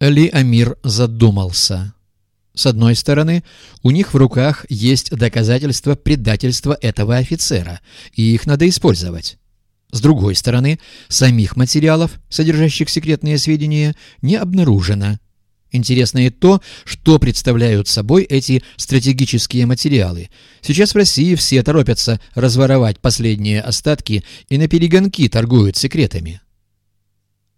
Ли Амир задумался. С одной стороны, у них в руках есть доказательства предательства этого офицера, и их надо использовать. С другой стороны, самих материалов, содержащих секретные сведения, не обнаружено. Интересно и то, что представляют собой эти стратегические материалы. Сейчас в России все торопятся разворовать последние остатки и на перегонки торгуют секретами.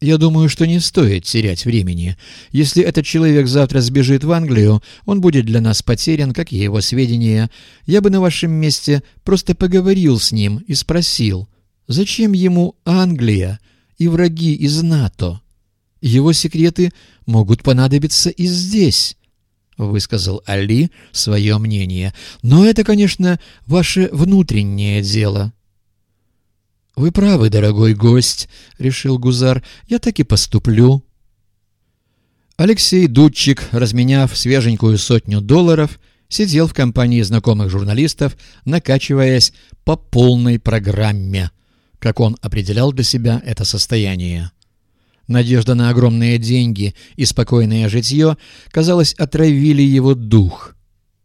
Я думаю, что не стоит терять времени. Если этот человек завтра сбежит в Англию, он будет для нас потерян, как и его сведения. Я бы на вашем месте просто поговорил с ним и спросил, зачем ему Англия и враги из НАТО? Его секреты могут понадобиться и здесь». — высказал Али свое мнение. «Но это, конечно, ваше внутреннее дело». «Вы правы, дорогой гость», — решил Гузар. «Я так и поступлю». Алексей Дудчик, разменяв свеженькую сотню долларов, сидел в компании знакомых журналистов, накачиваясь по полной программе, как он определял для себя это состояние. Надежда на огромные деньги и спокойное житье, казалось, отравили его дух.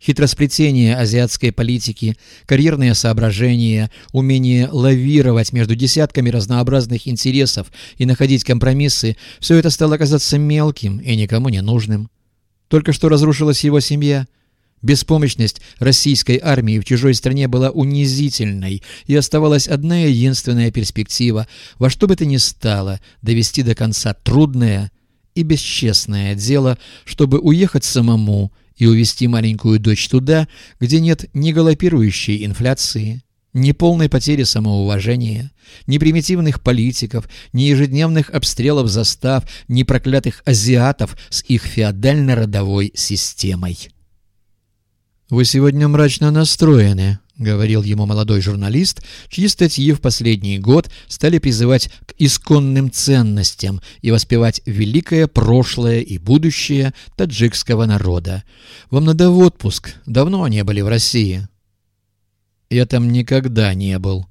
Хитросплетение азиатской политики, карьерные соображения, умение лавировать между десятками разнообразных интересов и находить компромиссы – все это стало казаться мелким и никому не нужным. Только что разрушилась его семья – Беспомощность российской армии в чужой стране была унизительной, и оставалась одна единственная перспектива – во что бы то ни стало довести до конца трудное и бесчестное дело, чтобы уехать самому и увезти маленькую дочь туда, где нет ни галопирующей инфляции, ни полной потери самоуважения, ни примитивных политиков, ни ежедневных обстрелов застав, ни проклятых азиатов с их феодально-родовой системой. «Вы сегодня мрачно настроены», — говорил ему молодой журналист, чьи статьи в последний год стали призывать к исконным ценностям и воспевать великое прошлое и будущее таджикского народа. «Вам надо в отпуск. Давно не были в России». «Я там никогда не был.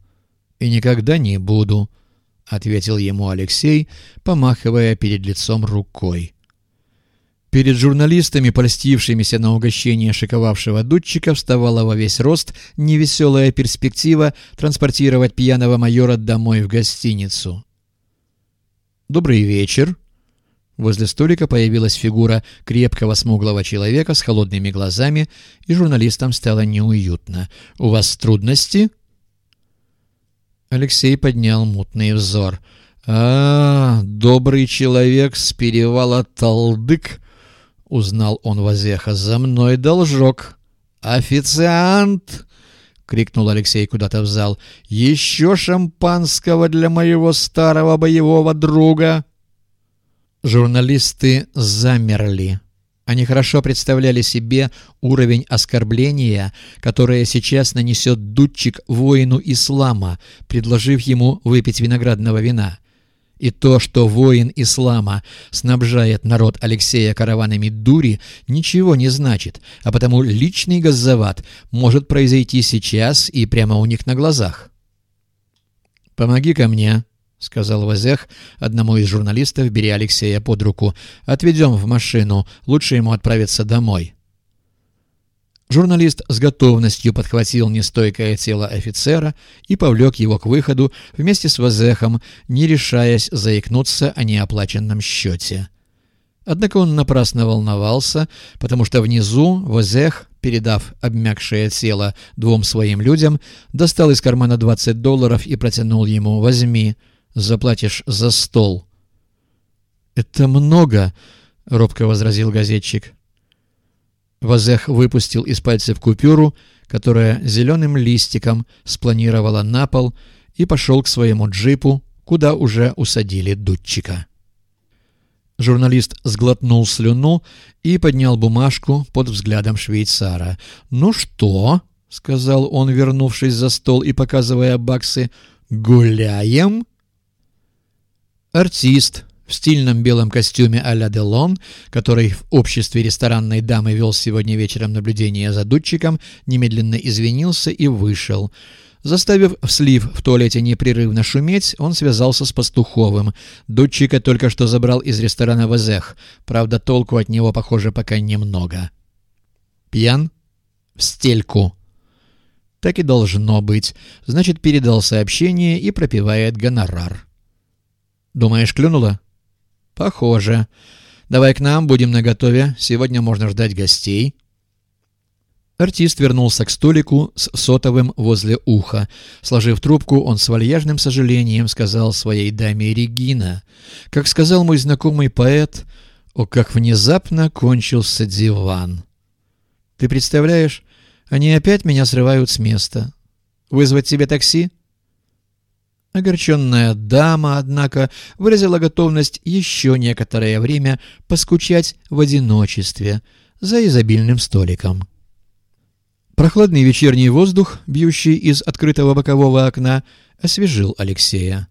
И никогда не буду», — ответил ему Алексей, помахивая перед лицом рукой. Перед журналистами, польстившимися на угощение шиковавшего дудчика, вставала во весь рост невеселая перспектива транспортировать пьяного майора домой в гостиницу. «Добрый вечер!» Возле столика появилась фигура крепкого смуглого человека с холодными глазами, и журналистам стало неуютно. «У вас трудности?» Алексей поднял мутный взор. «А, добрый человек с перевала Талдык!» — узнал он Вазеха. «За мной должок!» «Официант!» — крикнул Алексей куда-то в зал. «Еще шампанского для моего старого боевого друга!» Журналисты замерли. Они хорошо представляли себе уровень оскорбления, которое сейчас нанесет дудчик воину ислама, предложив ему выпить виноградного вина. И то, что воин ислама снабжает народ Алексея караванами дури, ничего не значит, а потому личный газзават может произойти сейчас и прямо у них на глазах. «Помоги ко мне», — сказал Вазех одному из журналистов, беря Алексея под руку. «Отведем в машину, лучше ему отправиться домой». Журналист с готовностью подхватил нестойкое тело офицера и повлек его к выходу вместе с Вазехом, не решаясь заикнуться о неоплаченном счете. Однако он напрасно волновался, потому что внизу Вазех, передав обмякшее тело двум своим людям, достал из кармана 20 долларов и протянул ему «Возьми, заплатишь за стол». «Это много», — робко возразил газетчик. Вазех выпустил из пальцев купюру, которая зеленым листиком спланировала на пол и пошел к своему джипу, куда уже усадили дудчика. Журналист сглотнул слюну и поднял бумажку под взглядом швейцара. «Ну что?» — сказал он, вернувшись за стол и показывая баксы. «Гуляем?» Артист, в стильном белом костюме а-ля Делон, который в обществе ресторанной дамы вел сегодня вечером наблюдение за дудчиком, немедленно извинился и вышел. Заставив слив в туалете непрерывно шуметь, он связался с Пастуховым. Дудчика только что забрал из ресторана «Везех». Правда, толку от него, похоже, пока немного. Пьян? В стельку. Так и должно быть. Значит, передал сообщение и пропивает гонорар. Думаешь, клюнуло? Похоже. Давай к нам, будем наготове. Сегодня можно ждать гостей. Артист вернулся к столику с сотовым возле уха. Сложив трубку, он с вальяжным сожалением сказал своей даме Регина. Как сказал мой знакомый поэт, «О, как внезапно кончился диван!» «Ты представляешь, они опять меня срывают с места. Вызвать себе такси?» Огорченная дама, однако, выразила готовность еще некоторое время поскучать в одиночестве за изобильным столиком. Прохладный вечерний воздух, бьющий из открытого бокового окна, освежил Алексея.